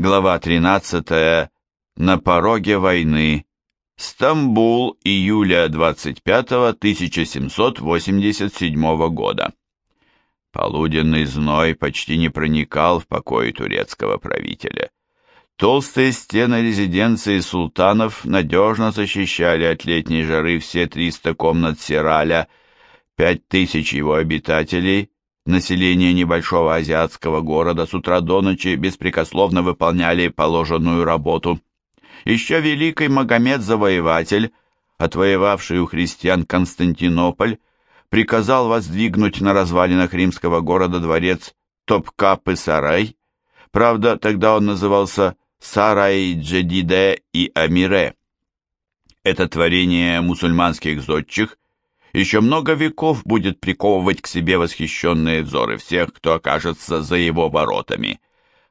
Глава 13. На пороге войны. Стамбул, июля 25 1787 года. Полуденный зной почти не проникал в покои турецкого правителя. Толстые стены резиденции султанов надежно защищали от летней жары все 300 комнат Сираля, 5000 его обитателей, население небольшого азиатского города с утра до ночи беспрекословно выполняли положенную работу. Еще великий Магомед-завоеватель, отвоевавший у христиан Константинополь, приказал воздвигнуть на развалинах римского города дворец Топкапы-Сарай. Правда, тогда он назывался Сарай-Джедиде и Амире. Это творение мусульманских зодчих еще много веков будет приковывать к себе восхищенные взоры всех, кто окажется за его воротами.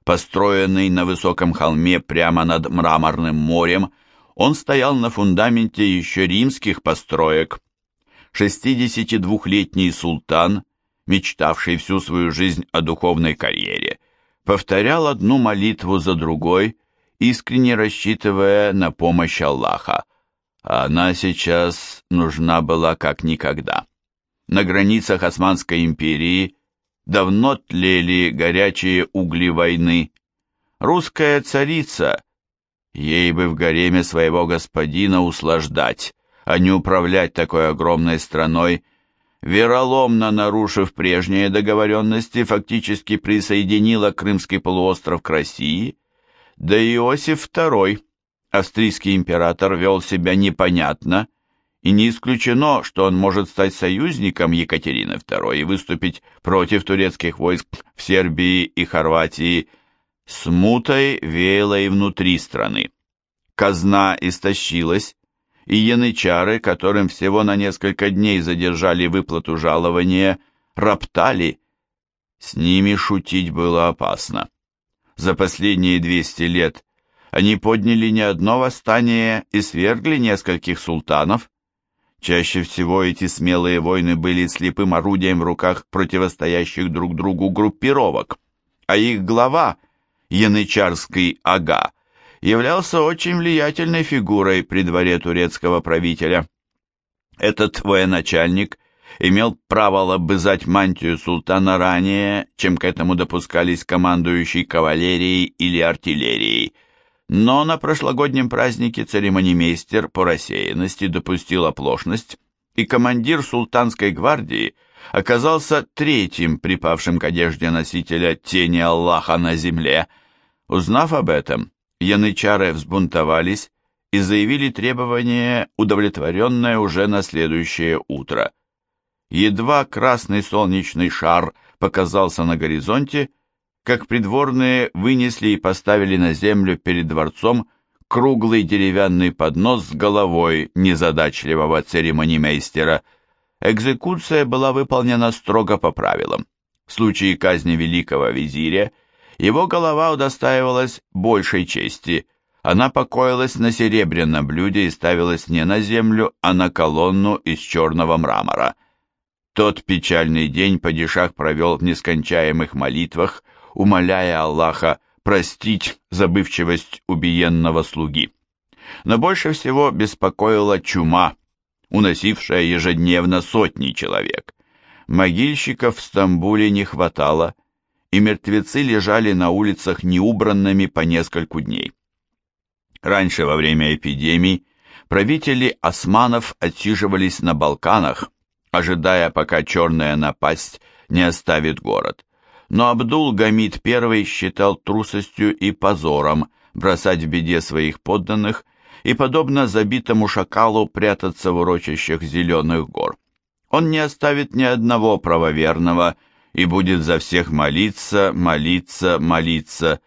Построенный на высоком холме прямо над мраморным морем, он стоял на фундаменте еще римских построек. 62-летний султан, мечтавший всю свою жизнь о духовной карьере, повторял одну молитву за другой, искренне рассчитывая на помощь Аллаха. Она сейчас нужна была как никогда. На границах Османской империи давно тлели горячие угли войны. Русская царица, ей бы в гареме своего господина услаждать, а не управлять такой огромной страной, вероломно нарушив прежние договоренности, фактически присоединила Крымский полуостров к России, да Иосиф II, австрийский император, вел себя непонятно, и не исключено, что он может стать союзником Екатерины II и выступить против турецких войск в Сербии и Хорватии. Смутой веяло и внутри страны. Казна истощилась, и янычары, которым всего на несколько дней задержали выплату жалования, роптали. С ними шутить было опасно. За последние 200 лет они подняли не одно восстание и свергли нескольких султанов, Чаще всего эти смелые войны были слепым орудием в руках противостоящих друг другу группировок, а их глава, янычарский ага, являлся очень влиятельной фигурой при дворе турецкого правителя. Этот военачальник имел право лобызать мантию султана ранее, чем к этому допускались командующий кавалерией или артиллерией – но на прошлогоднем празднике церемонимейстер по рассеянности допустил оплошность, и командир султанской гвардии оказался третьим припавшим к одежде носителя тени Аллаха на земле. Узнав об этом, янычары взбунтовались и заявили требование, удовлетворенное уже на следующее утро. Едва красный солнечный шар показался на горизонте, как придворные вынесли и поставили на землю перед дворцом круглый деревянный поднос с головой незадачливого церемонимейстера. Экзекуция была выполнена строго по правилам. В случае казни великого визиря его голова удостаивалась большей чести. Она покоилась на серебряном блюде и ставилась не на землю, а на колонну из черного мрамора. Тот печальный день падишах провел в нескончаемых молитвах, умоляя Аллаха простить забывчивость убиенного слуги. Но больше всего беспокоила чума, уносившая ежедневно сотни человек. Могильщиков в Стамбуле не хватало, и мертвецы лежали на улицах неубранными по нескольку дней. Раньше, во время эпидемий, правители османов отсиживались на Балканах, ожидая, пока черная напасть не оставит город но Абдул-Гамид I считал трусостью и позором бросать в беде своих подданных и, подобно забитому шакалу, прятаться в урочищах зеленых гор. Он не оставит ни одного правоверного и будет за всех молиться, молиться, молиться.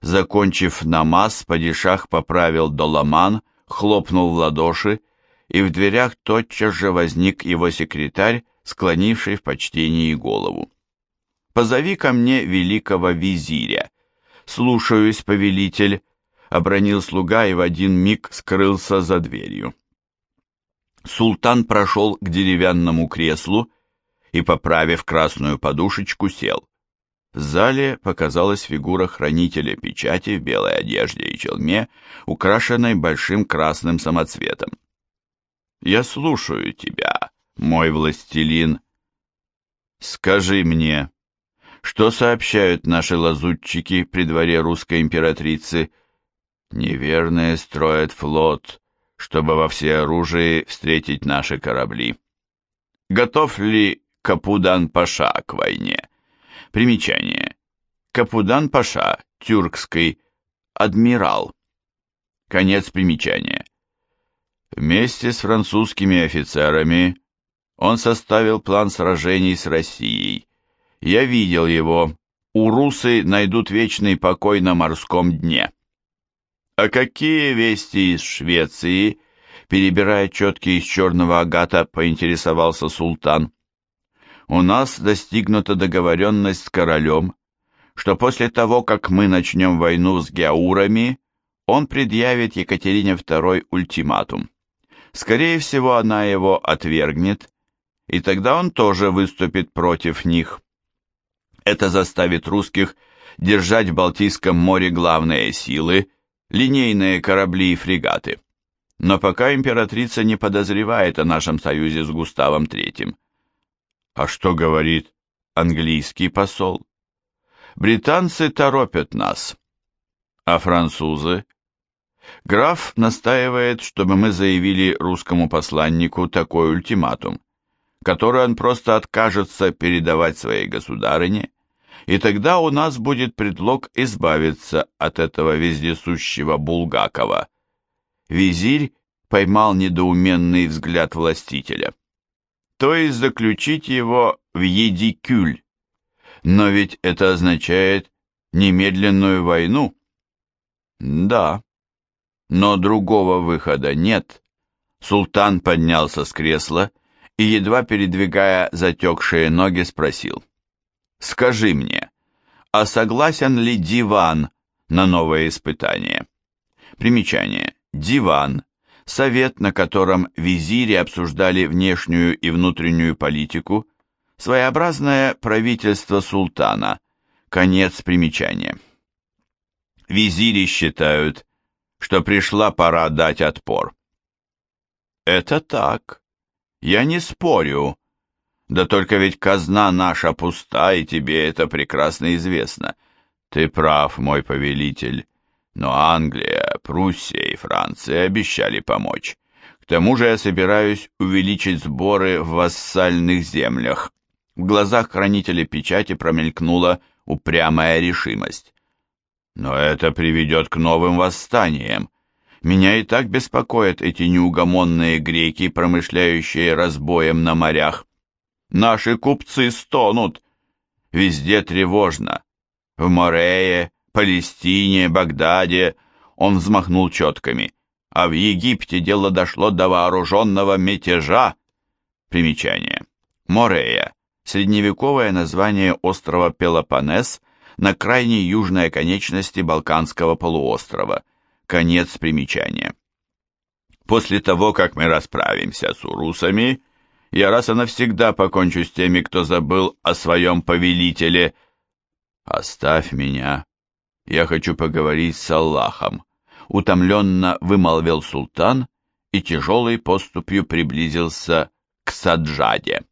Закончив намаз, падишах поправил доламан, хлопнул в ладоши, и в дверях тотчас же возник его секретарь, склонивший в почтении голову позови ко мне великого визиря. Слушаюсь, повелитель, обронил слуга и в один миг скрылся за дверью. Султан прошел к деревянному креслу и, поправив красную подушечку, сел. В зале показалась фигура хранителя печати в белой одежде и челме, украшенной большим красным самоцветом. «Я слушаю тебя, мой властелин. Скажи мне, что сообщают наши лазутчики при дворе русской императрицы? Неверные строят флот, чтобы во всеоружии встретить наши корабли. Готов ли Капудан-Паша к войне?» Примечание. Капудан-Паша, тюркский, адмирал. Конец примечания. Вместе с французскими офицерами он составил план сражений с Россией. Я видел его. Урусы найдут вечный покой на морском дне. А какие вести из Швеции? Перебирая четки из черного агата, поинтересовался султан у нас достигнута договоренность с королем, что после того, как мы начнем войну с геаурами, он предъявит Екатерине II ультиматум. Скорее всего, она его отвергнет, и тогда он тоже выступит против них. Это заставит русских держать в Балтийском море главные силы, линейные корабли и фрегаты. Но пока императрица не подозревает о нашем союзе с Густавом III. А что говорит английский посол? Британцы торопят нас. А французы? Граф настаивает, чтобы мы заявили русскому посланнику такой ультиматум, который он просто откажется передавать своей государыне, и тогда у нас будет предлог избавиться от этого вездесущего Булгакова. Визирь поймал недоуменный взгляд властителя то есть заключить его в едикюль. Но ведь это означает немедленную войну. Да, но другого выхода нет. Султан поднялся с кресла и, едва передвигая затекшие ноги, спросил. «Скажи мне, а согласен ли диван на новое испытание?» Примечание. Диван совет, на котором визири обсуждали внешнюю и внутреннюю политику, своеобразное правительство султана, конец примечания. Визири считают, что пришла пора дать отпор. Это так, я не спорю, да только ведь казна наша пуста, и тебе это прекрасно известно. Ты прав, мой повелитель, но Англия, Пруссия и Франция обещали помочь. К тому же я собираюсь увеличить сборы в вассальных землях. В глазах хранителя печати промелькнула упрямая решимость. Но это приведет к новым восстаниям. Меня и так беспокоят эти неугомонные греки, промышляющие разбоем на морях. Наши купцы стонут. Везде тревожно. В Морее, Палестине, Багдаде он взмахнул четками, а в Египте дело дошло до вооруженного мятежа. Примечание. Морея – средневековое название острова Пелопоннес на крайней южной оконечности Балканского полуострова. Конец примечания. После того, как мы расправимся с урусами, я раз и навсегда покончу с теми, кто забыл о своем повелителе. Оставь меня «Я хочу поговорить с Аллахом», — утомленно вымолвил султан и тяжелой поступью приблизился к Саджаде.